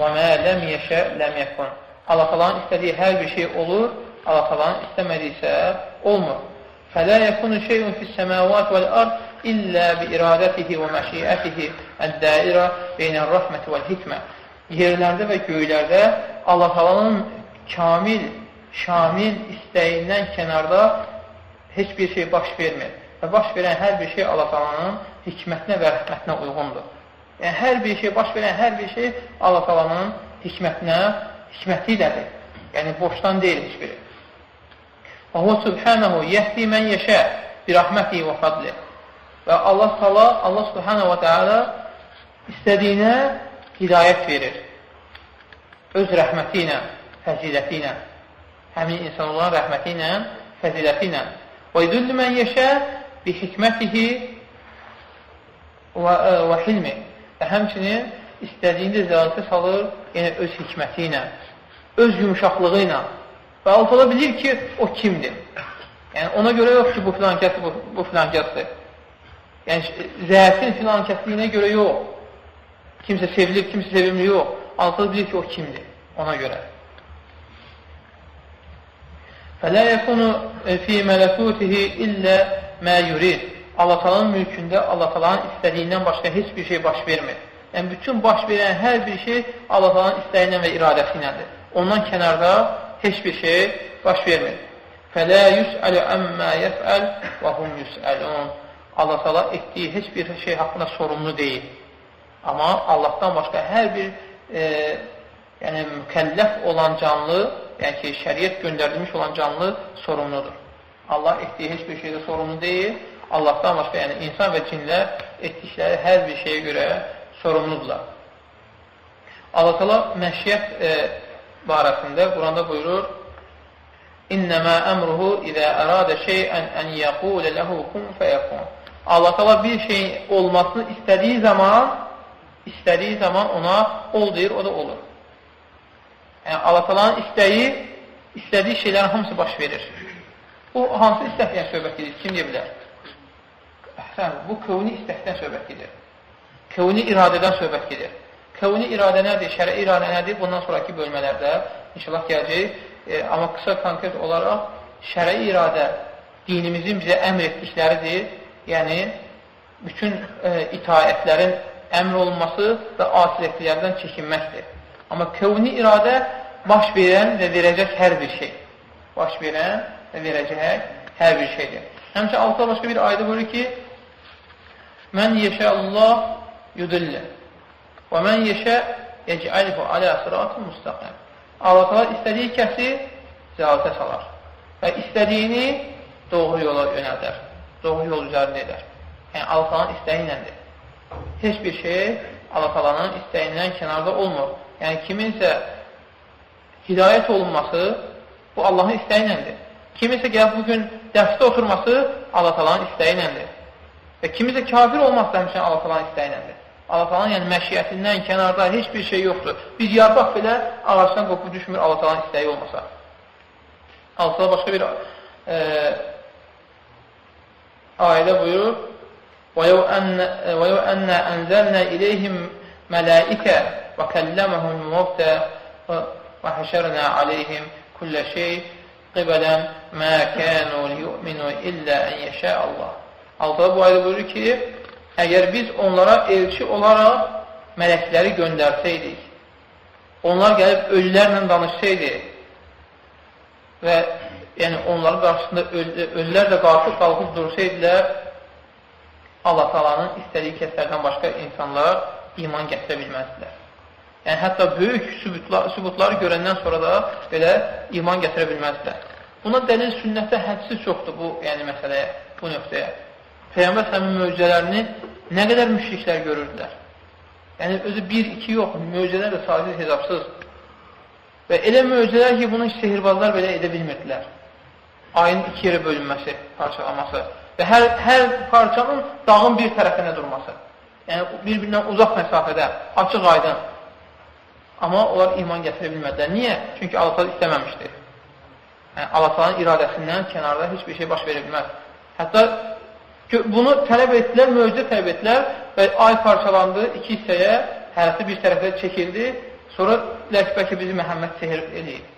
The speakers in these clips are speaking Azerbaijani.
Və mə ləm yeşə ləm yəkun. Allah talanın istədiyi hər bir şey olur, Allah talanın istəmədiysə olmur. Fələ yəkunu şeyun fis-səməvat vəl-ard illə bi iradətihi və məşiyyətihi əd-dairə beynər rəhməti vəl-hikmə. Yerlərdə və göylərdə Allah talanın kamil, şamil istəyindən kənarda heç bir şey baş vermir. Və baş verən hər bir şey Allah talanın hikmətinə və rəhmətinə uyğundur. Yəni, hər bir şey, baş verən hər bir şey Allah talanın hikmətinə, hikməti ilədir. Yəni, boşdan deyil heç biri. Və hu subhanahu yəhdi mən yeşə bir rəhməti və fadli. Və Allah tala, Allah subhanahu və teala istədiyinə hidayət verir. Öz rəhməti ilə, fəziləti ilə, həmin insan olan rəhməti ilə, fəziləti ilə. Və idüllü mən yeşə bi hikmətihi və, ə, və hilmi. Və həmçinin istədiyində zəlatə salır, yəni öz hikməti ilə, öz yumuşaqlığı ilə. Və altıda bilir ki, o kimdir. Yəni, ona görə yox ki, bu filan kəsdir, bu, bu filan kəsdir. Yəni, zəifin filan kəsliyinə görə yox. Kimsə sevilir, kimsə sevilmir, yox. Altıda bilir ki, o kimdir. Ona görə. Fələ yəkunu fi mələkutihi illə mə yurid. Allah talanın mülkündə Allah talanın istədiyindən başqa heç bir şey baş vermir. Yəni, bütün baş verən hər bir şey Allah talanın istəyindən və iradəsi iləndir. Ondan kənarda heç bir şey baş vermir. Fələ yüsələ əmmə yəfəl və hum yüsəlun. Allah tala etdiyi heç bir şey haqqında sorumlu deyil. Amma Allahdan başqa hər bir e, yəni, mükəlləf olan canlı, yəni ki, şəriət göndərilmiş olan canlı sorumludur. Allah etdiyi heç bir şeydə sorumlu deyil. Allahdan başqa, yəni insan və cinlər etdikləri hər bir şeyə görə sorumludurlar. Allah tala məşiyyət e, barəsində Quranda buyurur İnnəmə əmruhu idə əradə şeyən ən yəqulə ləhu kun fəyəkun Allah tala bir şeyin olmasını istədiyi zaman istədiyi zaman ona ol deyir, o da olur. Yəni, Allah talanın istəyi istədiyi şeylərin hamısı baş verir. Bu hansı istəkdən söhbət edir? Kim deyə bilər? Əhsən, bu kövni istəkdən söhbət edir. Kövni iradədən söhbət edir. Kövni iradə nədir? Şərə iradə nədir? Bundan sonraki bölmələrdə inşallah gələcək. E, amma qısa konkret olaraq şərə iradə dinimizin bizə əmr etdikləridir. Yəni, bütün e, itaətlərin əmr olunması və asiləklərdən çəkinməkdir. Amma kövni iradə baş verən və verəcək hər bir şey. Baş verən və verəcək hər bir şeydir. Həmçə altda başqa bir ayda buyurur ki, Mən yeşə Allah yudillə və mən yeşə yecəlihu alə sıratı müstəqəm. Allah istədiyi kəsi zəlatə salar və istədiyini doğru yola yönəldər, doğru yol üzərində edər. Yəni, Allah istəyi iləndir. Heç bir şey Allah istəyindən kənarda olmur. Yəni, kiminsə hidayət olunması bu Allahın istəyi iləndir. Kimisə gəlib bugün dərsdə oturması Allah talanın istəyi iləndir. Və kimisə kafir olması da həmçinin Allah talanın istəyi iləndir. Allah talanın yəni məşiyyətindən kənarda heç bir şey yoxdur. Bir yarpaq belə ağacdan qopub düşmür Allah talanın istəyi olmasa. Allah başqa bir e, ayədə buyurur وَيَوْ أَنَّ أَنْزَلْنَا إِلَيْهِمْ مَلَائِكَ وَكَلَّمَهُمْ مُوْتَى وَحَشَرْنَا عَلَيْهِمْ كُلَّ شَيْءٍ qibədən mə kənu yu'minu illə ən yəşə Allah. Bu ayda buyurur ki, əgər biz onlara elçi olaraq mələkləri göndərsəydik, onlar gəlib ölülərlə danışsaydı və yəni onların qarşısında ölülər də qalxıb qalxıb dursaydılar, Allah talanın istədiyi kəslərdən başqa insanlar iman gətirə bilməzdilər. Yəni, hətta böyük sübutlar, sübutları görəndən sonra da belə iman gətirə bilməzdilər. Buna dəlil sünnətdə hədsiz çoxdur bu yəni, məsələyə, bu nöqtəyə. Peyyambər səmin möcüzələrini nə qədər müşriklər görürdülər. Yəni, özü bir, iki yox, möcüzələr də sadəcə hesabsız. Və elə möcüzələr ki, bunu sehirbazlar belə edə bilmirdilər. Ayın iki yerə bölünməsi, parçalaması və hər, hər parçanın dağın bir tərəfində durması. Yəni, bir-birindən uzaq məsafədə, açıq aydın. Amma onlar iman gətirə bilmədilər. Niyə? Çünki Allah istəməmişdir. Yəni, Allah iradəsindən kənarda heç bir şey baş verə bilməz. Hətta Bunu tələb etdilər, möcüzə tələb etdilər və ay parçalandı iki hissəyə, hərəsi bir tərəfə çəkildi. Sonra lək bəlkə bizi Məhəmməd sehir eləyib.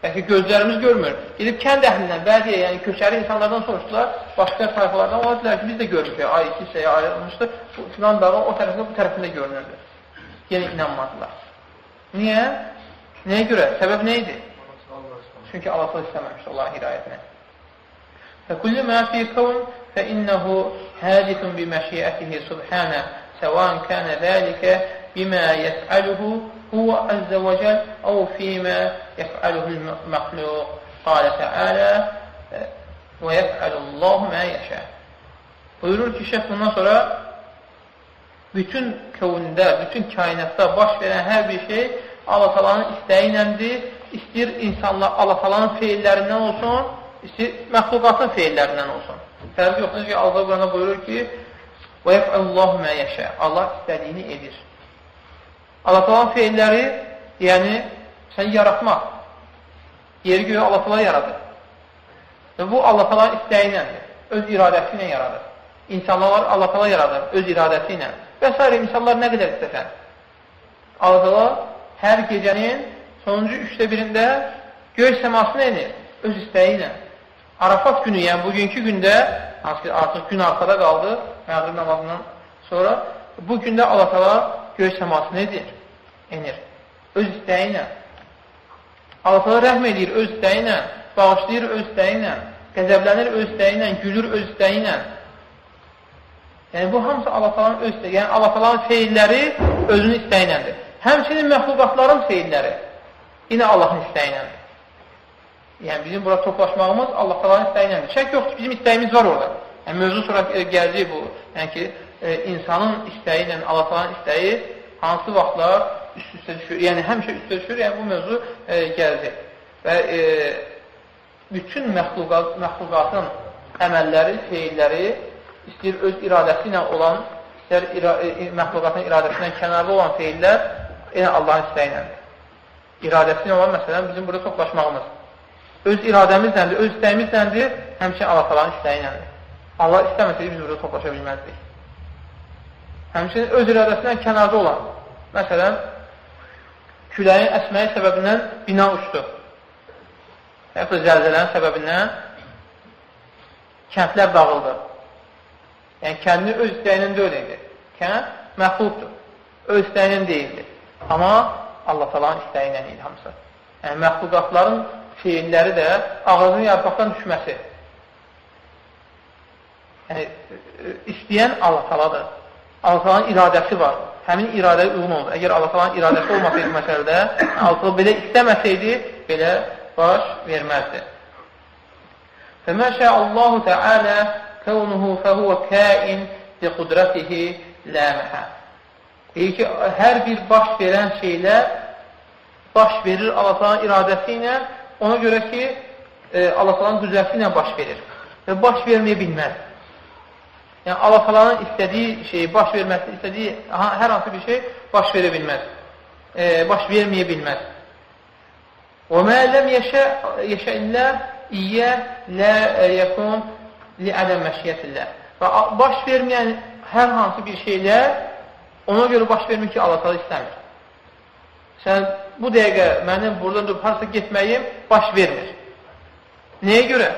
Bəlkə gözlərimiz görmür. Gedib kənd əhlindən, bəziyə, yəni köçəri insanlardan soruşdular, başqa tayfalardan, ona dedilər ki, biz də görmüşük, ay iki hissəyə ayrılmışdı, filan dağın o tərəfində, bu tərəfində görünürdü. Yenə inanmadılar. Niyə? Nəyə görə? Səbəb nə idi? Çünki Allah istəməmişdi onların hidayətinə. Fəkullu məfi qavun فإنه حادث بمشيئته سبحانه سواء كان ذلك بما يفعله هو عز وجل أو فيما يفعله المخلوق قال تعالى ويفعل الله ما يشاء Buyurur ki, şeyh bundan sonra bütün kövündə, bütün kainatda baş verən hər bir şey Allah talanın istəyi iləndir. İstəyir insanlar Allah talanın feillərindən olsun, istəyir məxluqatın feillərindən olsun. Fərqi yoxdur ki, Allah Qurana buyurur ki, وَيَفْعَلُ اللّٰهُ مَا يَشَى Allah istədiyini edir. Allah talan feilləri, yəni sən yaratmaq. Yeri göyə Allah talan yaradır. Və bu Allah talan istəyi iləndir. Öz iradəsi ilə yaradır. İnsanlar Allah talan yaradır öz iradəsi ilə. Və s. insanlar nə qədər istəsən. Allah talan hər gecənin sonuncu üçdə birində göy səmasını enir öz istəyi ilə. Arafat günü, yəni bugünkü gündə, artıq gün arxada qaldı, məğrib namazından sonra, bu gündə Allah tala göy səmasını edir, enir. Öz istəyi ilə. Allah tala rəhm edir öz istəyi ilə, bağışlayır öz istəyi ilə, qəzəblənir öz istəyi ilə, gülür öz istəyi ilə. Yəni, bu hamısı Allah talanın öz istəyi. Yəni, Allah talanın feilləri özünün istəyi iləndir. Həmçinin məxluqatların feilləri yenə Allahın istəyi iləndir. Yəni, bizim bura toplaşmağımız Allah talanın istəyi iləndir. Şək yoxdur, bizim istəyimiz var orada. Yəni, mövzu sonra gələcək bu. Yəni ki, e, insanın istəyi ilə Allah talanın istəyi hansı vaxtlar üst-üstə düşür, yəni həmişə üstə düşür, yəni bu mövzu e, gələcək. Və e, bütün məxluqat, məxluqatın əməlləri, feilləri istəyir öz iradəsi ilə olan, istər ira, e, məxluqatın iradəsindən kənarda olan feillər yenə Allahın istəyi iləndir. İradəsi ilə olan, məsələn, bizim burada toplaşmağımız. Öz iradəmizləndir, öz istəyimizləndir, həmçin Allah talanın istəyi iləndir. Allah istəməsəydi biz burada toplaşa bilməzdik. Həmçinin öz iradəsindən kənarda olan, məsələn, küləyin əsməyi səbəbindən bina uçdu. Hətta zəlzələnin səbəbindən kəndlər dağıldı. Yəni, kəndini öz istəyinin deyil idi. Kənd məxluqdur. Öz istəyinin deyildi. Amma Allah talanın istəyi ilə idi hamısı. Yəni, məxluqatların xeyirləri də ağacın yarpaqdan düşməsi. Yəni, e, istəyən Allah-taladır. Allah-talanın iradəsi var. Həmin iradəyə uyğun olur. Əgər Allah-talanın iradəsi olmasaydı məsələdə, Allah-tala belə istəməsəydi, belə baş verməzdi. Fəməşə Allahu Teala kəvnuhu fəhuvə kəin bi qudrətihi ləməhə. Deyir ki, hər bir baş verən şeylər baş verir Allah-talanın iradəsi ilə ona görə ki, e, Allah qüdrəti ilə baş verir və baş verməyə bilməz. Yəni, Allah istədiyi şeyi, baş verməsi, istədiyi hər hansı bir şey baş verə bilməz, e, baş verməyə bilməz. وَمَا لَمْ يَشَ إِلَّا İyə lə yəkun li ədəm məşiyyətillə. Və baş verməyən hər hansı bir şeylər ona görə baş vermir ki, Allah talı istəmir. Sən bu dəqiqə mənim buradan durub harasa getməyim baş vermir. Nəyə görə?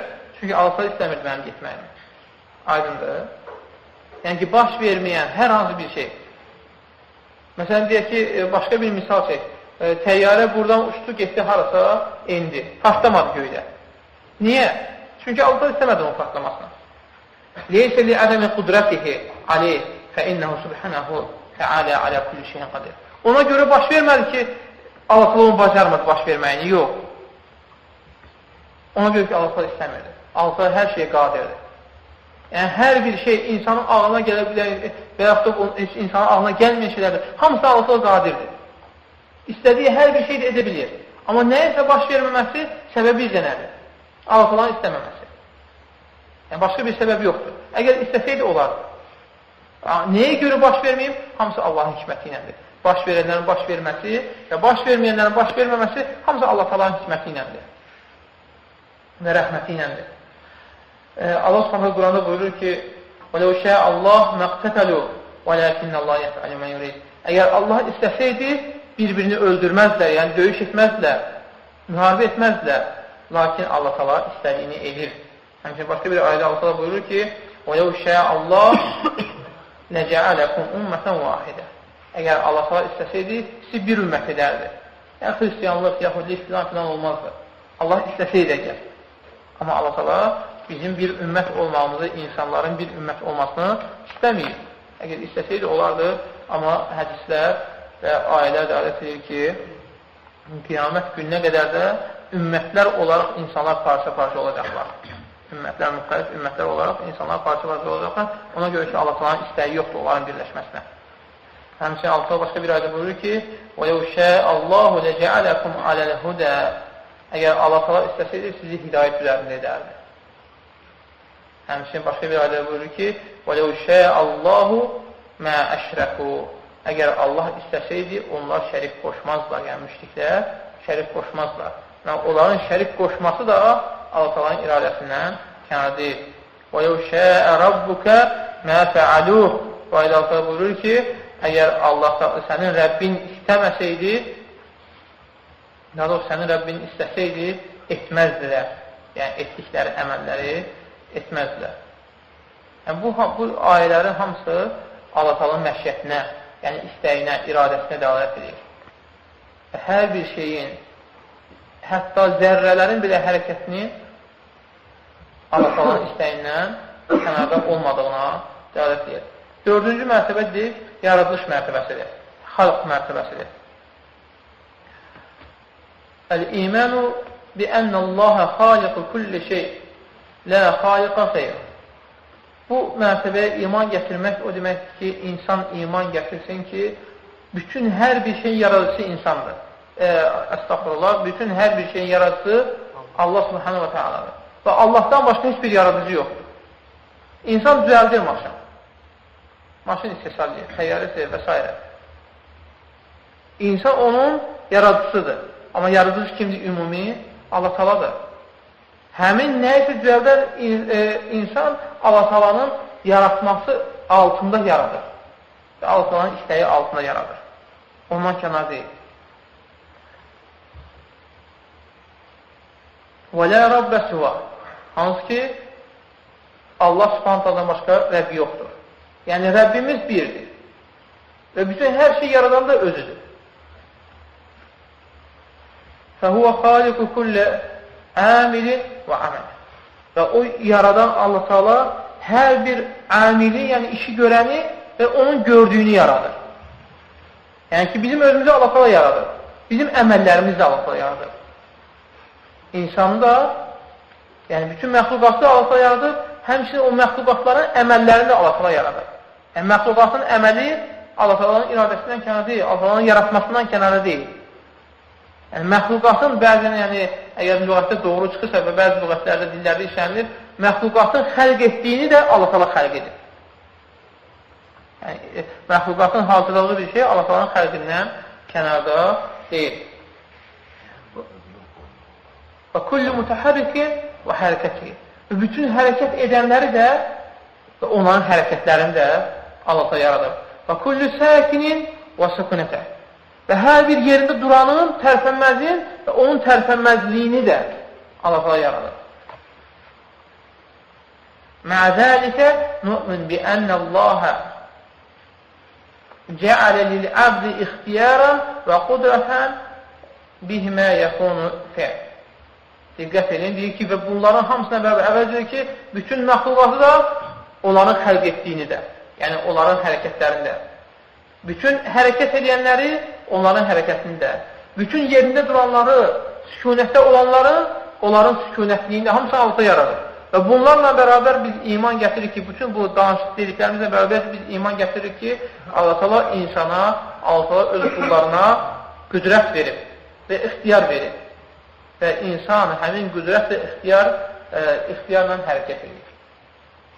Çünki Allah istəmir mənim getməyimi. Aydındır. Yəni ki, baş verməyən hər hansı bir şey. Məsələn, deyək ki, e, başqa bir misal çək. E, təyyarə buradan uçdu, getdi harasa, indi. Partlamadı göydə. Niyə? Çünki Allah istəmədi onun partlamasını. Leysə li ədəmi qudrətihi aleyh fə innəhu subhanahu təalə alə kulli şeyin qadir. Ona görə baş vermədi ki, Allah onu bacarmadı baş verməyini. Yox. Ona görə ki, Allah istəmirdi. Allah hər şeyə qadirdir. Yəni, hər bir şey insanın ağlına gələ bilər və yaxud da insanın ağlına gəlməyən şeylərdir. Hamısı Allah qadirdir. İstədiyi hər bir şey də edə bilir. Amma nəyəsə baş verməməsi səbəbi bizə nədir? Allah istəməməsi. Yəni, başqa bir səbəb yoxdur. Əgər istəsəydi, olardı. Nəyə görə baş verməyim? Hamısı Allahın hikməti iləndir. Baş verənlərin baş verməsi və baş verməyənlərin baş verməməsi hamısı Allah talanın hikməti iləndir. Və rəhməti iləndir. Allah Subhanahu Quranda buyurur ki: "Vəlau şə'a Allah məqtətəlu, vəlakin Allah yef'alu men yurid." Əgər Allah istəsəydi, bir-birini öldürməzlər, yəni döyüş etməzlər, müharibə etməzlər. Lakin Allah tala istədiyini edir. Həmçin, başqa bir ayda Allah tala buyurur ki, وَيَوْ شَاءَ اللّٰهِ لَجَعَلَكُمْ اُمَّةً وَاحِدًا Əgər Allah tala istəsəydi, sizi bir ümmət edərdi. Yəni, xristiyanlıq, yahudilik filan filan olmazdı. Allah istəsəydi əgər. Amma Allah tala bizim bir ümmət olmağımızı, insanların bir ümmət olmasını istəməyir. Əgər istəsəydi olardı, amma hədislər və ayələr də adət edir ki, qiyamət gününə qədər də ümmətlər olaraq insanlar parça-parça olacaqlar. Ümmətlər, müxtəlif ümmətlər olaraq insanlar parça-parça olacaqlar. Ona görə ki, Allah-Talanın istəyi yoxdur onların birləşməsinə. Həmçinin Allah başqa bir ayda buyurur ki, وَيَوْ شَاءَ اللّٰهُ لَجَعَلَكُمْ عَلَى الْهُدَى Əgər Allah-Taala istəsəydi, sizi hidayət üzərində edərdi. Həmçinin başqa bir ayda buyurur ki, وَلَوْ شَاءَ اللّٰهُ مَا أَشْرَكُوا Əgər Allah istəsəydi, onlar şərik qoşmazlar, yəni müşriklər şərik qoşmazlar. Yəni, onların şərik qoşması da Allah-Talanın iradəsindən kənar deyil. وَيَوْ شَاءَ رَبُّكَ مَا فَعَلُوهُ Bu ayda Allah buyurur ki, əgər Allah sənin Rəbbin istəməsəydi, doğrusu sənin Rəbbin istəsəydi, etməzdilər. Yəni, etdikləri əməlləri etməzdilər. Yəni, bu, bu ayələrin hamısı Allah-Talanın məşiyyətinə, yəni istəyinə, iradəsinə dəlalət edir. Hər bir şeyin, hətta zərrələrin belə hərəkətini Allah-Talanın istəyindən kənarda olmadığına dəlalət edir. Dördüncü mərtəbədir, yaradılış mərtəbəsidir, xalq mərtəbəsidir. Əl-imənu bi-ənəllaha xaliqu kulli şey, lə xaliqa xeyr. Bu mərtəbəyə iman gətirmək o deməkdir ki, insan iman gətirsin ki, bütün hər bir şeyin yaradıcısı insandır. E, Əstəxurullah, bütün hər bir şeyin yaradıcısı Allah subhanahu wa ta'aladır. Və Allahdan başqa heç bir yaradıcı yoxdur. İnsan düzəldir maşın. Maşın istihsal edir, təyyarəsi və s. İnsan onun yaradıcısıdır. Amma yaradıcı kimdir? Ümumi Allah taladır. Həmin nəyisə düzəldən e, insan Allah-Talanın yaratması altında yaradır. Və Allah-Talanın istəyi altında yaradır. Ondan kənar deyil. Lə Rabbə sivə Hansı ki, Allah subhanətədən başqa Rəbbi yoxdur. Yəni, Rəbbimiz birdir. Və bütün hər şey yaradan da özüdür. Fəhuvə xaliqu kullə əmilin və əməl. Və o yaradan Allah Taala hər bir amili, yəni işi görəni və onun gördüyünü yaradır. Yəni ki, bizim özümüzü Allah Taala yaradır. Bizim əməllərimiz də Allah Taala yaradır. İnsanı da, yəni bütün məxluqatı Allah Taala yaradır, həmçinin o məxluqatların əməllərini də Allah Taala yaradır. Yəni məxluqatın əməli Allah Taala'nın iradəsindən kənarı deyil, Allah Taala'nın yaratmasından kənarı deyil. Yəni, məxluqatın bəzən, yəni, əgər lüğətdə doğru çıxırsa və bəzi lüğətlərdə, dillərdə işlənilir, məxluqatın xəlq etdiyini də Allah tala xəlq edir. Yəni, e, məxluqatın hazırlığı bir şey Allah talanın xəlqindən kənarda deyil. Və kullu mütəhərrikin və hərəkəti. Bütün hərəkət edənləri də və onların hərəkətlərini də Allah da yaradır. Və kullu səkinin və sükunətə. Və hər bir yerində duranın tərpənməzin və onun tərpənməzliyini də Allah təala yaradır. Mə zəlikə nu'min bi ənə Allah cəalə lil-abdi ixtiyaran və qudratan bihmə yəkunu fəl. Diqqət edin, deyir ki, və bunların hamısına bərabər əvvəl ki, bütün məxluqatı da onların xəlq etdiyini də, yəni onların hərəkətlərində. Bütün hərəkət edənləri onların hərəkətini də, bütün yerində duranları, sükunətdə olanları, onların sükunətliyini hamısı alta yaradır. Və bunlarla bərabər biz iman gətiririk ki, bütün bu danışıq dediklərimizlə bərabər biz iman gətiririk ki, Allah-ı insana, Allah öz qullarına qüdrət verib və ixtiyar verib. Və insan həmin qüdrət və ixtiyar, e, ixtiyarla hərəkət edir.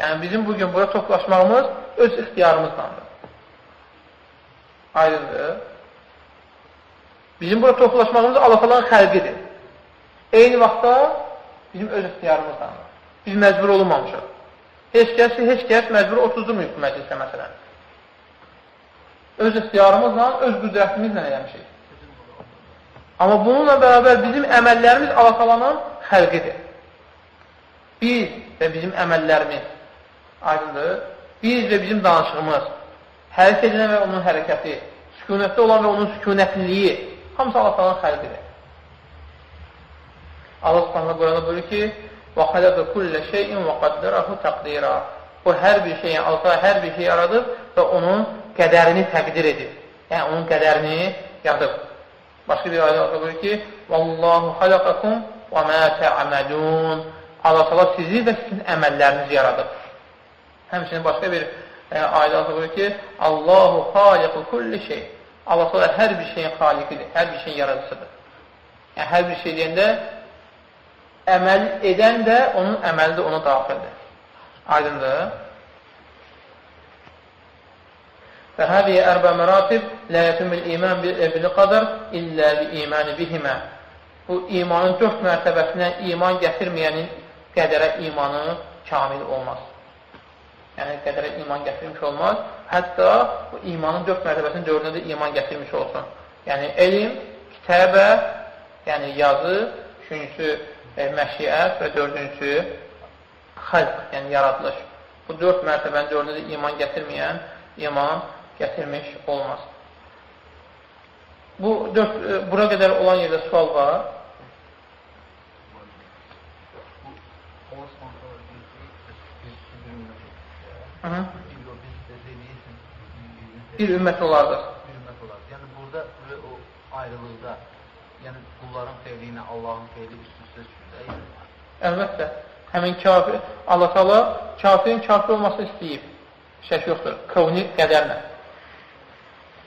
Yəni, bizim bugün bura toplaşmağımız öz ixtiyarımızlandır. Aydındır. Bizim burada toplaşmağımız Allah-Allahın xəlqidir. Eyni vaxtda bizim öz ixtiyarımızdan. Biz məcbur olunmamışıq. Heç kəs, heç kəs məcbur oturdurmuyub bu məclisdə məsələn. Öz ixtiyarımızla, öz qüdrətimizlə eləmişik. Amma bununla bərabər bizim əməllərimiz Allah talanın xəlqidir. Biz və bizim əməllərimiz aydındır. Biz və bizim danışığımız, hərəkət edilən və onun hərəkəti, sükunətdə olan və onun sükunətliliyi hamısı Allah talanın xəlqidir. Allah subhanə Quranda buyurur ki, وَخَلَقَ كُلَّ شَيْءٍ وَقَدَّرَهُ تَقْدِيرًا O hər bir şeyi, Allah hər bir şey yaradıb və onun qədərini təqdir edir. Yəni, onun qədərini yazıb. Başqa bir ayda Allah buyurur ki, وَاللّٰهُ خَلَقَكُمْ وَمَا تَعْمَلُونَ Allah Allah sizi və sizin əməllərinizi yaradıb. Həmçinin başqa bir e, ayda Allah buyurur ki, Allahu xaliqu kulli şey. Allah Allah hər bir şeyin xaliqidir, hər bir şeyin yaradıcısıdır. Yəni, hər bir şey deyəndə əməl edən də onun əməli də ona daxildir. Aydındır. فهذه أربع مراتب لا يتم الإيمان بالقدر إلا بإيمان بهما. Bu imanın dörd mərtəbəsinə iman gətirməyənin qədərə imanı kamil olmaz. Yəni, qədərə iman gətirmiş olmaz. Hətta bu imanın dörd mərtəbəsinin dördünə də iman gətirmiş olsun. Yəni, elm, kitəbə, yəni yazı, üçüncüsü e, məşiət və dördüncüsü xəlq, yəni yaradılış. Bu dörd mərtəbənin dördünə də iman gətirməyən iman gətirmiş olmaz. Bu dörd, e, bura qədər olan yerdə sual var. Hı -hı. Bir ümmət olardır. Bir ümmət olardır. Yəni burada o ayrılıqda, yəni qulların feyli ilə Allahın feyli üst-üstə. Yəni. Əlbəttə. Həmin kafir, Allah Taala kafirin kafir olmasını istəyib. Şək yoxdur. Kavni qədərlə.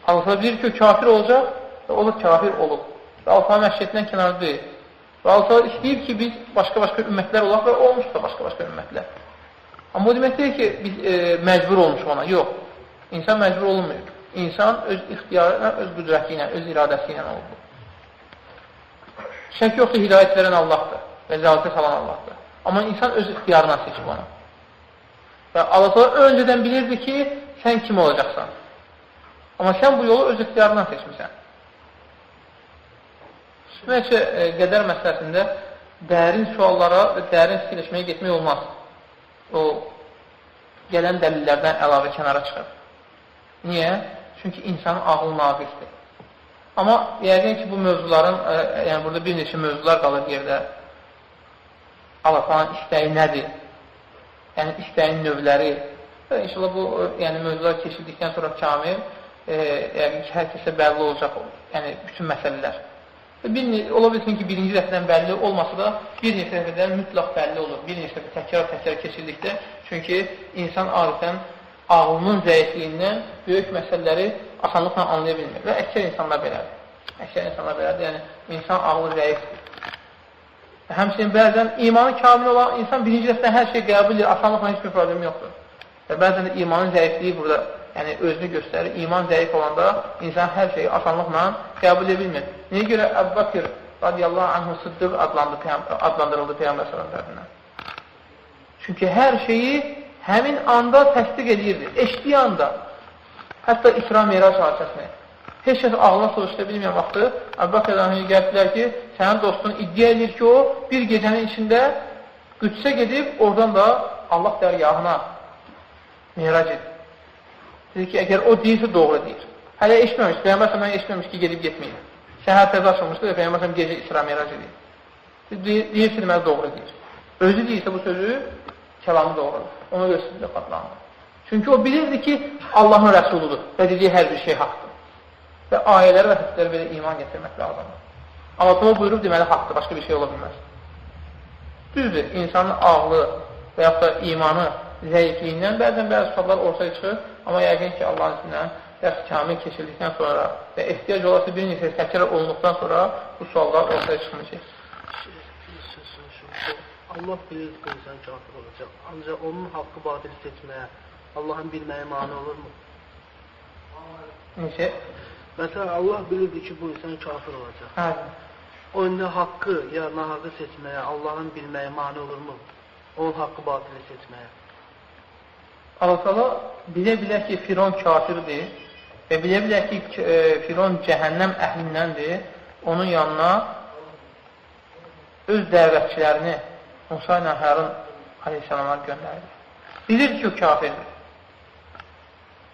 Allah Taala bilir ki, kafir olacaq və o da kafir olub. Və Allah məşhədindən kənarda deyil. Və Allah Taala istəyir ki, biz başqa-başqa ümmətlər olaq və olmuş da başqa-başqa ümmətlər. Amma o demək deyil ki, biz e, məcbur olmuşuq ona. Yox. İnsan məcbur olunmuyor. İnsan öz ixtiyarı ilə, öz qüdrəti ilə, öz iradəsi ilə oldu. Şək yoxdur, hidayət verən Allahdır və zəlatə salan Allahdır. Amma insan öz ixtiyarına seçib onu. Və Allah öncədən bilirdi ki, sən kim olacaqsan. Amma sən bu yolu öz ixtiyarından seçmirsən. Ümumiyyətcə, e, qədər məsələsində dərin suallara və dərin fikirləşməyə getmək olmaz. O, gələn dəlillərdən əlavə kənara çıxır. Niyə? Çünki insanın ağlı naqisdir. Amma yəqin ki, bu mövzuların, ə, e, yəni burada bir neçə mövzular qalır yerdə. Allahın istəyi nədir? Yəni, istəyin növləri. Və inşallah bu, yəni mövzular keçirdikdən sonra kamil, e, yəqin ki, hər kəsə bəlli olacaq, yəni bütün məsələlər. Bir, ola bilsin ki, birinci dəfədən bəlli olmasa da, bir neçə dəfədən mütləq bəlli olur. Bir neçə dəfə təkrar-təkrar keçirdikdə, çünki insan adətən ağlının zəifliyindən böyük məsələləri asanlıqla anlaya bilmir. Və əksər insanlar belədir. Əksər insanlar belədir, yəni insan ağlı zəifdir. Həmçinin bəzən imanı kamil olan insan birinci dəfədən hər şey qəbul edir, asanlıqla heç bir problem yoxdur. Və bəzən də imanın zəifliyi burada yəni özünü göstərir. İman zəif olanda insan hər şeyi asanlıqla qəbul edə bilmir. Niyə görə Əbu Bakır radiyallahu anhu sıddıq adlandırıldı Peyyambər sələm tərəfindən? Çünki hər şeyi həmin anda təsdiq edirdi. Eşdiyi anda. Hətta İsra Meyrac hadisəsini. Heç kəs ağlına soruşda bilməyən vaxtı Əbu Bakır radiyallahu gəldilər ki, sənin dostun iddia edir ki, o bir gecənin içində Qüdsə gedib, oradan da Allah dərgahına meyrac edir. Dedi ki, əgər o deyirsə, doğru deyir. Hələ eşitməmiş, Peyyambər sələmdən eşitməmiş ki, gedib getməyir. Səhər təzə açılmışdır və Peyyambər sələm gecə İsra meyrac edir. Deyirsə, deməli, doğru deyir. Özü deyirsə bu sözü, kəlamı doğrudur. Ona görə sizdə qatlanır. Çünki o bilirdi ki, Allahın rəsuludur və dediyi hər bir şey haqdır. Və ayələri və hədisləri belə iman gətirmək lazımdır. Allah buyurub, deməli, haqdır, başqa bir şey ola bilməz. Düzdür, insanın ağlı və yaxud da imanı zəifliyindən bəzən bəzi suallar ortaya çıxır, amma yəqin ki, Allahın izindən dərs kamil keçirdikdən sonra və ehtiyac olası bir neçə təkrar olunduqdan sonra bu suallar ortaya çıxmayacaq. Allah bilir ki, insan kafir olacaq. Ancaq onun haqqı batili seçməyə Allahın bilməyə mani olurmu? Necə? Məsələn, Allah bilirdi ki, bu insan kafir olacaq. Hə. O indi haqqı ya nahaqqı seçməyə Allahın bilməyə mani olurmu? Onun haqqı batili seçməyə. Allah bilə bilər ki, Firon kafirdir və bilə bilər ki, e, Firon cəhənnəm əhlindəndir onun yanına öz dəvətçilərini Musa ilə Harun aleyhissalamlar göndərdi. Bilir ki, o kafirdir.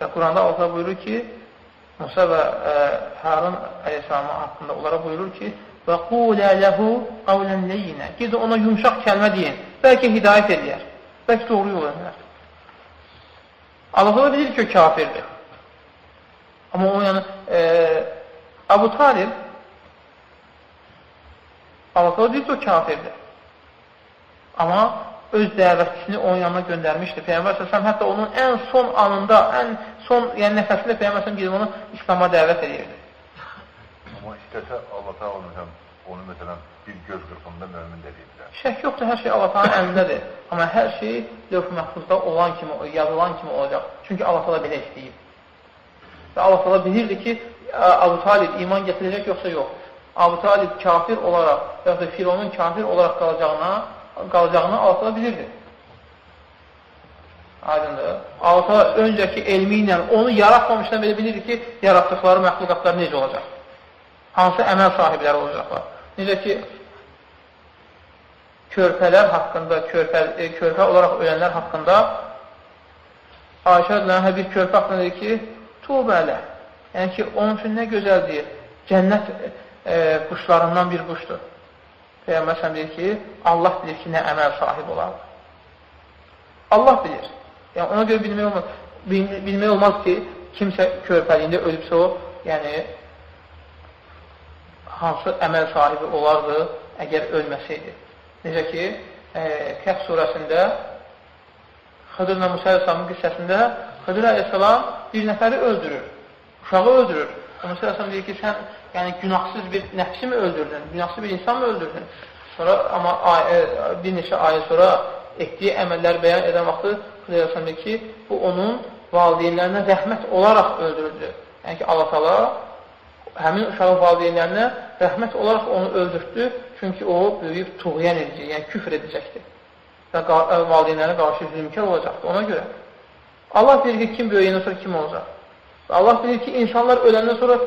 Və Quranda Allah buyurur ki, Musa və ə, Harun aleyhissalamın haqqında onlara buyurur ki, və qulə ləhu qavlən leyinə. Gidin ona yumşaq kəlmə deyin. Bəlkə hidayət edər. Bəlkə doğru yol edər. Allah bilir ki, o kafirdir. Amma o yəni, e, Abu Talib Allah bilir ki, o kafirdir. Amma öz dəvətçisini onun yanına göndərmişdi. Peyğəmbər səsəm hətta onun ən son anında, ən son yəni nəfəsində Peyğəmbər səsəm gedib onu İslam'a dəvət edirdi. Amma istəsə Allah Taala məsələn onu məsələn bir göz qırpımında mömin də deyirlər. Şək yoxdur, hər şey Allah Taala'nın əlindədir. Amma hər şey lövh-i məhfuzda olan kimi, yazılan kimi olacaq. Çünki Allah Taala belə istəyir. Və Allah Taala bilirdi ki, Abu Talib iman gətirəcək yoxsa yox. Abu Talib kafir olaraq və ya Fironun kafir olaraq qalacağına qalacağını Allah bilirdi. Aydındır. Allah öncəki elmi ilə onu yaratmamışdan belə bilirdi ki, yaratdıqları məxluqatlar necə olacaq? Hansı əməl sahibləri olacaqlar? Necə ki, körpələr haqqında, körpə, e, körpə olaraq ölənlər haqqında Ayşə adlanan bir körpə haqqında deyir ki, tubələ. Yəni ki, onun üçün nə gözəldir? Cənnət e, quşlarından bir quşdur. Peyğəmbər səhəm deyir ki, Allah bilir ki, nə əməl sahib olar. Allah bilir. Yəni, ona görə bilmək olmaz, bilmək olmaz ki, kimsə körpəliyində ölübsə o, yəni, hansı əməl sahibi olardı, əgər ölməsəydi. Necə ki, e, Kəhv surəsində Xıdırla Musa Əsəlamın qissəsində Xıdır Əsəlam bir nəfəri öldürür, uşağı öldürür. Musa Əsəlam deyir ki, sən yəni günahsız bir nəfsi mi öldürdün, günahsız bir insan mı öldürdün? Sonra, amma ayə, bir neçə ayə sonra etdiyi əməllər bəyan edən vaxtı Xüdəyəsəmdir ki, bu onun valideynlərinə rəhmət olaraq öldürüldü. Yəni ki, Allah tala həmin uşağın valideynlərinə rəhmət olaraq onu öldürdü, çünki o böyüyüb tuğyan edəcək, yəni küfr edəcəkdir. Və valideynlərə qarşı zülmkar olacaqdır ona görə. Allah bilir ki, kim böyüyəndən sonra kim olacaq. Allah bilir ki, insanlar öləndən sonra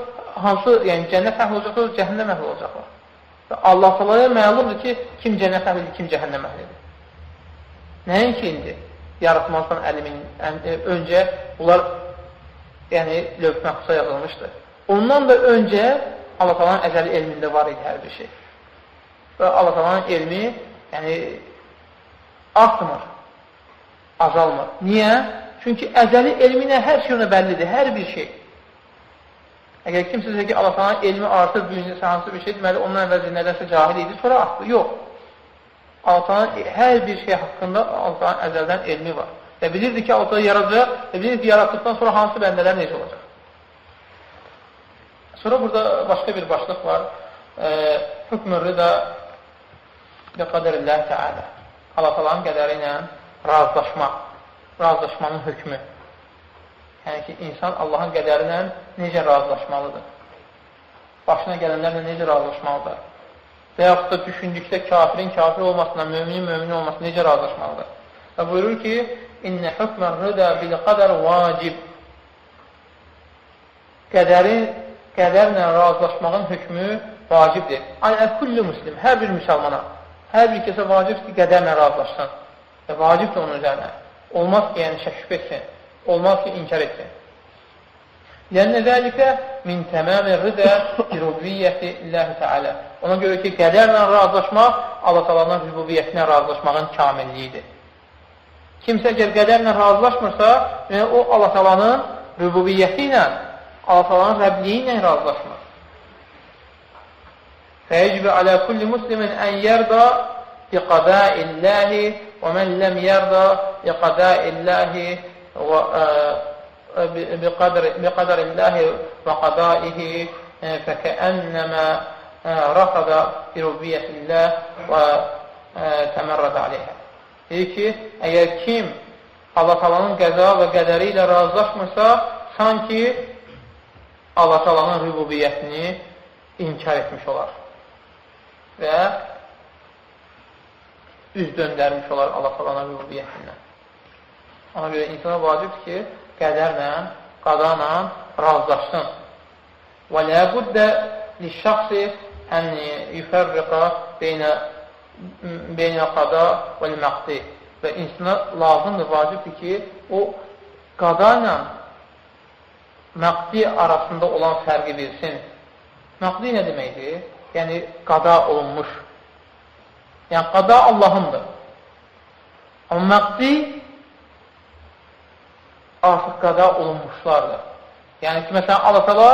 hansı, yəni cənnət əhli olacaqlar, cəhənnəm əhli olacaqlar. Və Allah salaya məlumdur ki, kim cənnət əhlidir, kim cəhənnəm əhlidir. Nəinki indi yaratmazdan əlimin e, öncə bunlar yəni lövh məhfusa yazılmışdı. Ondan da öncə Allah talanın əzəli elmində var idi hər bir şey. Və Allah talanın elmi yəni artmır, azalmır. Niyə? Çünki əzəli elminə hər şey ona bəllidir, hər bir şey. Əgər kimsə desə ki, Allah sana elmi artır, bugüncə hansı bir şey, deməli, ondan əvvəlcə nədənsə cahil idi, sonra artdı. Yox. Allah sana hər bir şey haqqında Allah sana əzəldən elmi var. Və bilirdi ki, Allah yaradacaq və bilirdi ki, yaratdıqdan sonra hansı bəndələr necə olacaq. Sonra burada başqa bir başlıq var. E, Hükmür rıda və qədərilləh Teala. Allah talanın qədəri ilə razılaşmaq, razılaşmanın hökmü. Yəni ki, insan Allahın qədərinə necə razılaşmalıdır? Başına gələnlərlə necə razılaşmalıdır? Və yaxud da düşündükdə kafirin kafir olmasına, müminin mümin olmasına necə razılaşmalıdır? Və buyurur ki, İnnə hükmən rıda bil qədər vacib. Qədərin, qədərlə razılaşmağın hökmü vacibdir. Alə kullu muslim, hər bir müsəlmana, hər bir kəsə vacibdir ki, qədərlə razılaşsın. Və vacibdir onun üzərinə. Olmaz ki, yəni şək şübh etsin. Olmaz ki, inkar etsin. Lənə zəlikə min təməmi rıdə rubiyyəti İlləhi Teala. Ona görə ki, qədərlə razılaşmaq Allah talanın rübubiyyətinə razılaşmağın kamilliyidir. Kimsə əgər qədərlə razılaşmırsa, yəni o Allah talanın rübubiyyəti ilə, Allah talanın rəbliyi ilə razılaşmır. Fəyəcbə alə kulli muslimin ən yərdə biqadəilləhi və mən ləm yərdə biqadəilləhi بقدر, بقدر الله وقضائه فكأنما رفض بربوبية الله وتمرد عليها. Deyir ki, əgər kim Allah talanın qəza və qədəri ilə razılaşmırsa, sanki Allah talanın rübubiyyətini inkar etmiş olar və üz döndərmiş olar Allah talanın rübubiyyətindən. Ona görə insana vacibdir ki, qədərlə, qadana razılaşsın. Və lə buddə lişşəxsi ən yüfərriqa beynə beynə qada və məqdi və insana lazımdır, vacibdir ki, o qada ilə məqdi arasında olan fərqi bilsin. Məqdi nə deməkdir? Yəni, qada olunmuş. Yəni, qada Allahındır. Amma məqdi artıq qada olunmuşlardır. Yəni ki, məsələn, Allah-Teala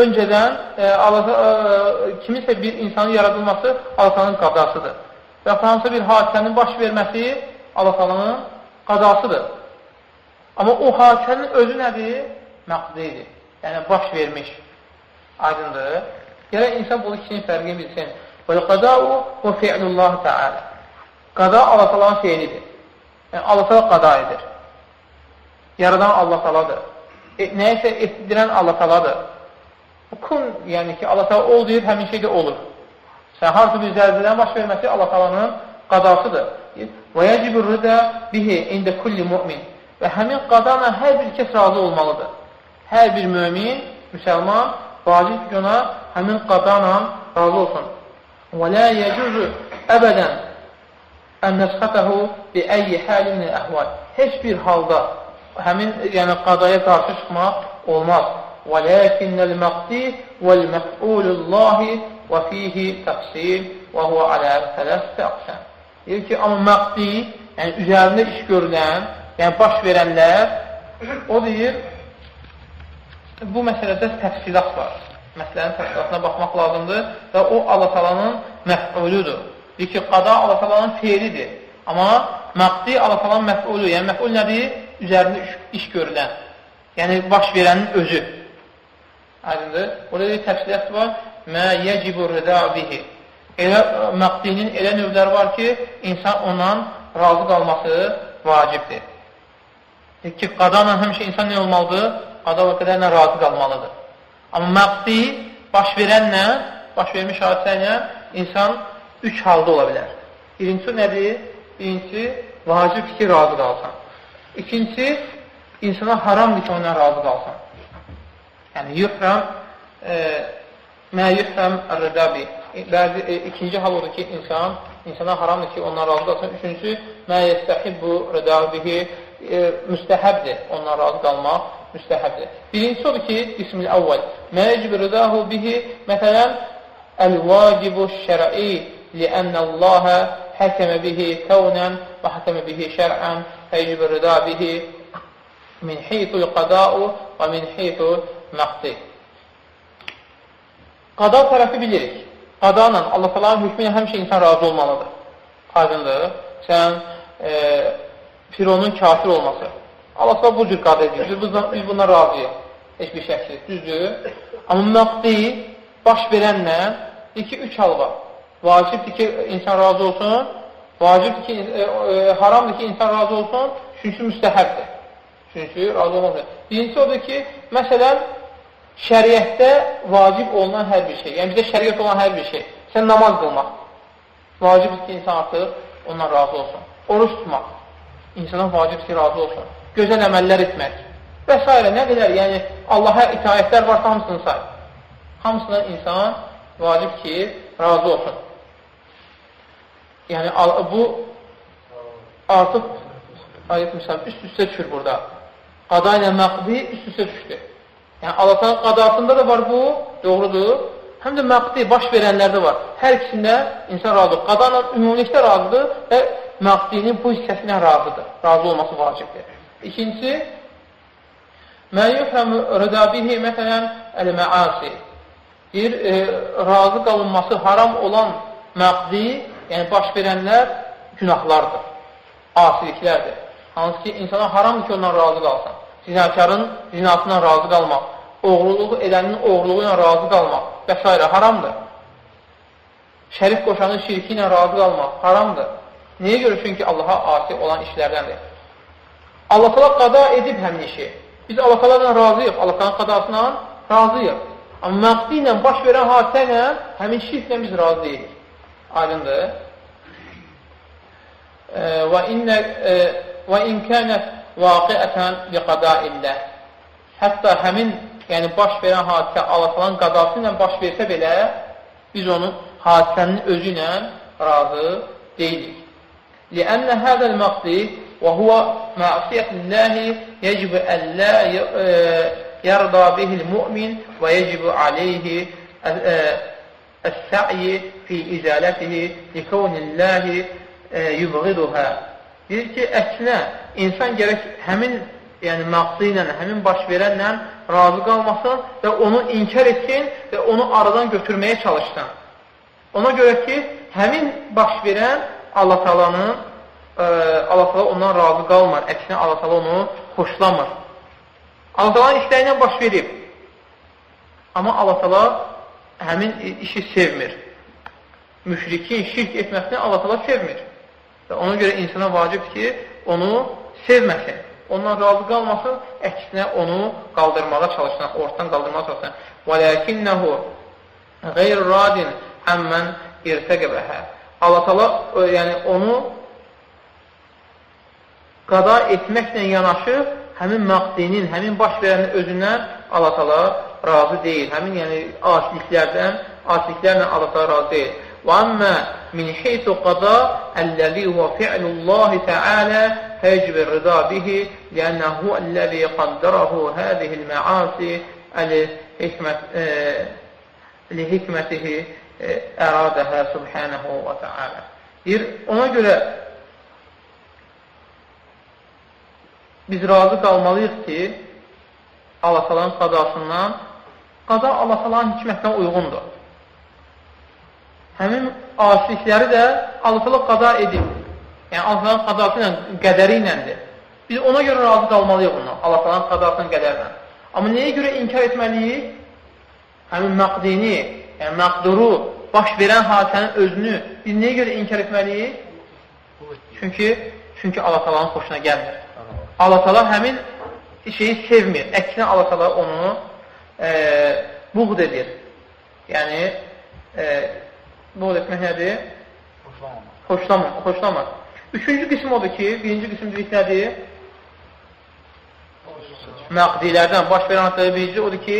öncədən e, Allah, e, kimisə bir insanın yaradılması Allah-Teala'nın qadasıdır. Və hansısa bir hadisənin baş verməsi Allah-Teala'nın qadasıdır. Amma o hadisənin özü nədir? Məqdidir. Yəni, baş vermiş. Aydındır. Yəni, insan bunu ikisinin fərqini bilsin. Vəl-qadau və fi'lullah ta'ala. Qada Allah Taala'nın fiilidir. Yəni Allah Taala qada edir. Yaradan Allah Taaladır. E, nəyisə etdirən Allah Taaladır. Kun, yəni ki, Allah Taala ol deyir, həmin şey də olur. Sən hansı bir zəlzələnin baş verməsi Allah Taalanın qadasıdır. Və yəcibur rida bihi ində kulli mu'min. Və həmin qadana hər bir kəs razı olmalıdır. Hər bir mömin, müsəlman vacib ki, ona həmin qadana razı olsun. Və lə yəcuzu əbədən ən nəsxətəhu bi əyyi həli minə əhval. Heç bir halda həmin yəni qadaya qarşı çıxmaq olmaz. وَلَكِنَّ الْمَقْدِي وَالْمَفْعُولُ اللّٰهِ وَفِيهِ تَفْسِيل وَهُوَ عَلَى ثَلَثْتِ أَقْسَمْ Deyir ki, amma məqdi, yəni üzərində iş görülən, yəni baş verənlər, o deyir, bu məsələdə təfsilat var. Məsələnin təfsilatına baxmaq lazımdır və o Allah-Talanın məf'uludur. Deyir ki, qada Allah-Talanın feilidir. Amma məqdi Allah-Talanın məf'ulu, yəni məf'ul nədir? üzərində iş, iş görülən, yəni baş verənin özü. Aydındır? Burada bir təfsilət var. Mə yəcibu rıda bihi. Elə məqdinin elə növləri var ki, insan ondan razı qalması vacibdir. Deyək ki, qadana həmişə insan nə olmalıdır? Qada və qədərlə razı qalmalıdır. Amma məqdi baş verənlə, baş vermiş hadisə ilə insan üç halda ola bilər. Birincisi nədir? Birincisi, vacibdir ki, razı qalsan. İkincisi, insana haramdır ki, ondan razı qalsın. Yəni, yuhrəm, e, mə yuhrəm rıdabi. Bəzi, e, ikinci hal odur ki, insan, insana haramdır ki, ondan razı qalsın. Üçüncüsü, mə yəstəhibbu rıdabihi, e, müstəhəbdir, ondan razı qalmaq müstəhəbdir. Birincisi odur ki, qismil əvvəl, mə yəcib rıdahu bihi, məsələn, əl-vacibu şər'i, li'ənnəlləhə həkəmə bihi kəvnən və həkəmə bihi şər'ən fəyicib rıda bihi min heytul qada'u və min heytul məqdi. Qada tərəfi bilirik. Qada ilə Allah salamın hükmü ilə həmişə insan razı olmalıdır. Aydındır. Sən e, Fironun kafir olması. Allah bu cür qada edir. Biz, biz buna razıyıq. Heç bir şəksiz. Düzdür. Amma məqdi baş verənlə iki, üç hal var. Vacibdir ki, insan razı olsun Vacibdir ki, e, e, haramdır ki, insan razı olsun, çünki müstəhəbdir. Çünki razı olmaq Birincisi odur ki, məsələn, şəriətdə vacib olunan hər bir şey, yəni bizdə şəriət olan hər bir şey, sən namaz qılmaq, vacibdir ki, insan artıq ondan razı olsun. Oruç tutmaq, insana vacibdir ki, razı olsun. Gözəl əməllər etmək və s. Nə qədər, yəni Allaha itaətlər varsa hamısını say. Hamısına insan vacib ki, razı olsun. Yəni bu artıq ayət misal üst-üstə düşür burada. Qada ilə məqdi üst-üstə düşdü. Yəni Allahın qadasında da var bu, doğrudur. Həm də məqdi baş verənlərdə var. Hər ikisində insan razıdır. Qada ilə ümumilikdə razıdır və məqdinin bu hissəsinə razıdır. Razı olması vacibdir. İkincisi, Mə yufhəmü rıdabihi məsələn əl-məasi. Bir, e, razı qalınması haram olan məqdi yəni baş verənlər günahlardır, asiliklərdir. Hansı ki, insana haramdır ki, ondan razı qalsın. Zinakarın zinasından razı qalmaq, oğruluq edənin oğruluğu ilə razı qalmaq və s. haramdır. Şərif qoşanın şirki ilə razı qalmaq haramdır. Niyə görə? Çünki Allaha asi olan işlərdəndir. Allah qala qada edib həmin işi. Biz Allah qaladan razıyıq, Allah qalanın qadasından razıyıq. Amma məqdi ilə baş verən hadisə ilə həmin şirklə biz razı deyilik. Aydındır. Və innə və in kənət vaqiətən bi qadaillah. Hətta həmin yəni baş verən hadisə Allah talanın qadası ilə baş versə belə, biz onun hadisənin özü ilə razı deyilik. لأن هذا المقصد və huvə məsiyyətillahi yəcib əllə yərda bihil mümin və yəcib aleyhi əs-sə'yi fi izalətihi likavnillahi yubğiduhə. Deyir ki, əksinə, insan gərək həmin yəni məqsi ilə, həmin baş verənlə razı qalmasın və onu inkar etsin və onu aradan götürməyə çalışsın. Ona görə ki, həmin baş verən Allah-u Teala'nın e, Allah təala ondan razı qalmır. Əksinə Allah təala onu xoşlamır. Allah təalanın istəyinə baş verib. Amma Allah təala həmin işi sevmir. Müşrikin şirk etməsini Allah təala sevmir. Və ona görə insana vacibdir ki, onu sevməsin. Ondan razı qalmasın, əksinə onu qaldırmağa çalışsın, ortadan qaldırmağa çalışsın. Walakinnahu ghayr radin amman irtaqabaha. Allah təala e, yəni onu qada etməklə yanaşı, həmin maqdinin, həmin baş verənin özündən Allah-tala razı deyil. Həmin, yəni, asiliklərdən, asiliklərlə Allah-tala razı deyil. Və əmmə min heytu qada əlləzi və fi'lullahi təalə fəcbir rıda bihi lənnəhu əlləzi qaddarahu həzihil məasi əli hikmət e, li hikmətihi e, əradəhə subhənəhu və təalə. Deyir, ona görə biz razı qalmalıyıq ki, Allah salanın qadasından qada Allah salanın hikmətindən uyğundur. Həmin asilikləri də Allah sala qada edib. Yəni Allah salanın qadası ilə, qədəri iləndir. Biz ona görə razı qalmalıyıq ondan, Allah salanın qadasının qədərlə. Amma nəyə görə inkar etməliyik? Həmin məqdini, yəni məqduru, baş verən hadisənin özünü biz nəyə görə inkar etməliyik? Çünki, çünki Allah salanın xoşuna gəlmir. Allah Taala həmin şeyi sevmir. Əksinə Allah Taala onu e, buğd edir. Yəni e, buğd etmək nədir? Xoşlamır. xoşlamır. Üçüncü qism odur ki, birinci qism dedik nədir? Məqdilərdən baş verən hadisələr birinci odur ki,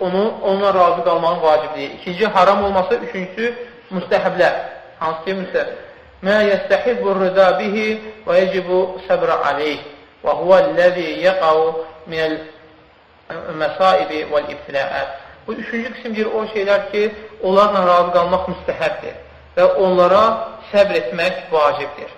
onu onunla razı qalmağın vacibliyi. İkinci haram olması, üçüncüsü müstəhəblər. Hansı ki, müstəhəb. Mə yəstəhibbu rıda bihi və yecibu səbra aleyh. وهو الذي يقع من المصائب والibtilaat. Bu üçüncü qismdir o şeylər ki, onlarla razı qalmaq müstəhəbdir və onlara səbr etmək vacibdir.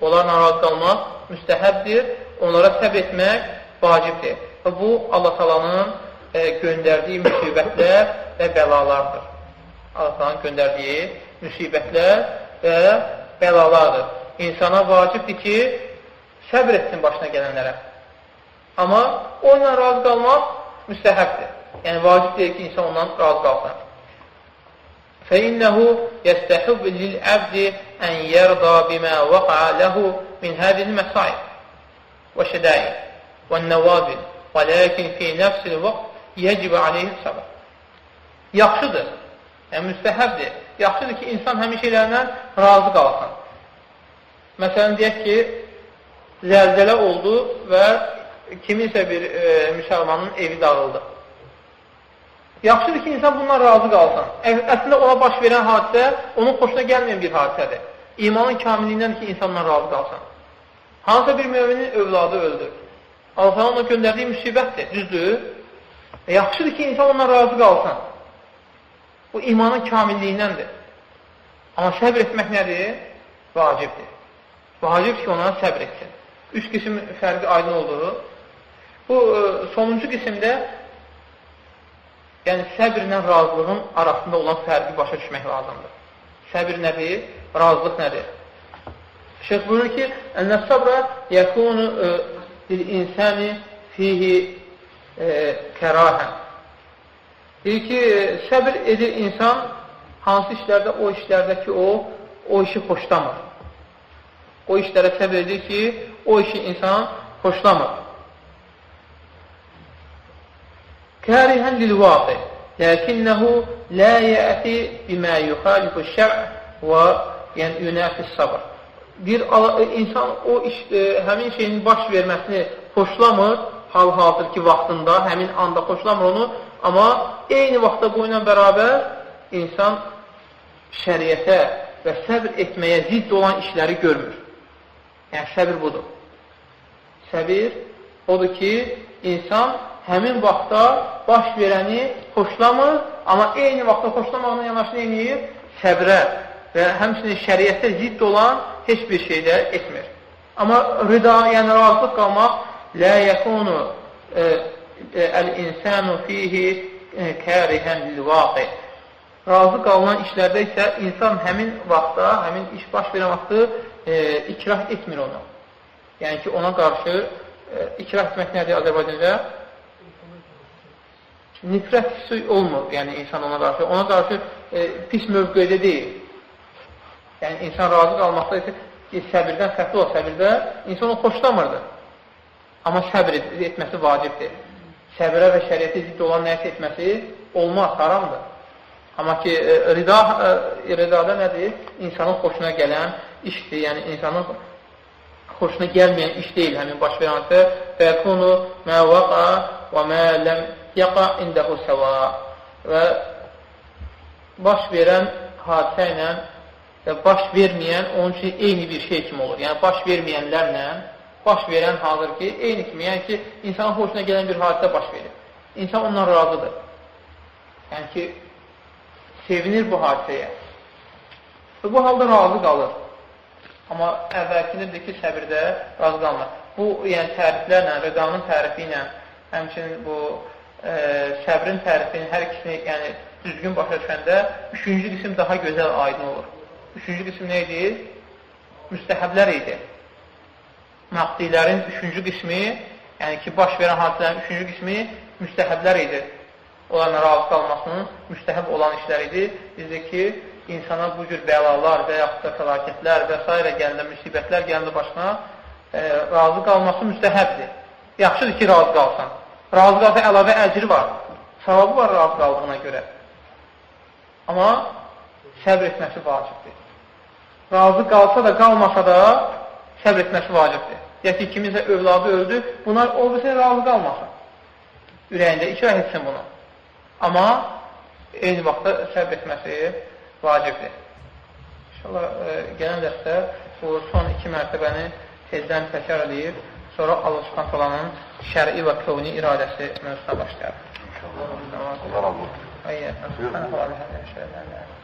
Onlarla razı qalmaq müstəhəbdir, onlara səbr etmək vacibdir. Və bu, Allah talanın e, göndərdiyi müsibətlər və bəlalardır. Allah talanın göndərdiyi müsibətlər və bəlalardır. İnsana vacibdir ki, səbr etsin başına gələnlərə. Amma onunla razı qalmaq müstəhəbdir. Yəni, vacib deyil ki, insan ondan razı qalsın. فإنه يستحب للعبد أن يرضى بما وقع له من هذه المصائب والشدائد والنوازل ولكن في نفس الوقت يجب عليه الصبر yaxşıdır, yəni müstəhəbdir. Yaxşıdır ki, insan həmin şeylərlə razı qalsın. Məsələn, deyək ki, zəlzələ oldu və kiminsə bir e, müsəlmanın evi dağıldı. Yaxşıdır ki, insan bundan razı qalsın. Əslində ona baş verən hadisə onun xoşuna gəlməyən bir hadisədir. İmanın kamilliyindən ki, insandan razı qalsın. Hansısa bir müminin övladı öldü. Allah ona göndərdiyi müsibətdir, düzdür. E, yaxşıdır ki, insan ondan razı qalsın. Bu imanın kamilliyindəndir. Amma səbr etmək nədir? Vacibdir. Vacib ki, ona səbr etsin üç qisim fərqi aydın olduğu. Bu, e, sonuncu qismdə yəni səbirlə razılığın arasında olan fərqi başa düşmək lazımdır. Səbir nədir? Razılıq nədir? Şeyh buyurur ki, Ənə sabra yəkunu e, lil-insani fihi e, kərahən. Deyir ki, səbir edir insan hansı işlərdə, o işlərdə ki, o, o işi xoşlamır. O işlərə səbir edir ki, o işi insan xoşlamır. Kərihən lil-vaqi, ləkinnəhu lə yəti bimə yuxalifu şər və yəni yunəfis sabr. Bir insan o iş, e, həmin şeyin baş verməsini xoşlamır, hal-hazırki vaxtında, həmin anda xoşlamır onu, amma eyni vaxtda bu ilə bərabər insan şəriətə və səbr etməyə zidd olan işləri görmür. Yəni, səbir budur. Səbir odur ki, insan həmin vaxtda baş verəni xoşlamır, amma eyni vaxtda xoşlamağına yanaşı eləyir, səbrə və həmçinin şəriətə zidd olan heç bir şeydə etmir. Amma rida, yəni razılıq qalmaq, lə yəkunu e, e, əl-insanu fihi e, kərihən lil-vaqi. Razı qalınan işlərdə isə insan həmin vaxtda, həmin iş baş verən vaxtı e, ikrah etmir onu. Yəni ki, ona qarşı e, ikrah etmək nədir Azərbaycanda? Nifrət hissi olmur, yəni insan ona qarşı. Ona qarşı e, pis mövqedə deyil. Yəni, insan razı qalmaqda isə səbirdən fərqli o səbirdə insan onu xoşlamırdı. Amma səbir etməsi vacibdir. Səbirə və şəriyyətə zidd olan nəyisə etməsi olmaz, haramdır. Amma ki, e, rida, e, ridada nədir? İnsanın xoşuna gələn işdir, yəni insanın xoşuna gəlməyən iş deyil həmin baş verənsə və yakunu mə vaqa və mə ləm yaqa indəhu səva və baş verən hadisə ilə və baş verməyən onun üçün eyni bir şey kimi olur. Yəni, baş verməyənlərlə baş verən hazır ki, eyni kimi, yəni ki, insanın xoşuna gələn bir hadisə baş verir. İnsan ondan razıdır. Yəni ki, sevinir bu hadisəyə. Və bu halda razı qalır. Amma əvvəlkinirdir ki, səbirdə razı qalmır. Bu, yəni təriflərlə, rəqanın tərifi ilə, həmçinin bu e, səbrin tərifini hər ikisini yəni, düzgün başa düşəndə üçüncü qism daha gözəl aydın olur. Üçüncü qism nə idi? Müstəhəblər idi. Məqdilərin üçüncü qismi, yəni ki, baş verən hadisələrin üçüncü qismi müstəhəblər idi. Onların razı qalmasının müstəhəb olan işlər idi. Bizdə ki, insana bu cür bəlalar və yaxud da fəlakətlər və s. gəndə, müsibətlər gəndə başına e, razı qalması müstəhəbdir. Yaxşıdır ki, razı qalsan. Razı qalsa əlavə əcri var. Savabı var razı qaldığına görə. Amma səbr etməsi vacibdir. Razı qalsa da, qalmasa da səbr etməsi vacibdir. Deyək ki, kiminsə övladı öldü, bunlar olursa razı qalmasın. Ürəyində ikrah etsin bunu. Amma eyni vaxtda səbr etməsi vacibdir. İnşallah, e, gələn dəstə bu son iki mərtəbəni tezdən təkrar edib, sonra Allah subhantalanın şəri və kövni iradəsi mövzusuna başlayaq. İnşallah. Allah razı olsun. Ayyə, subhanallah,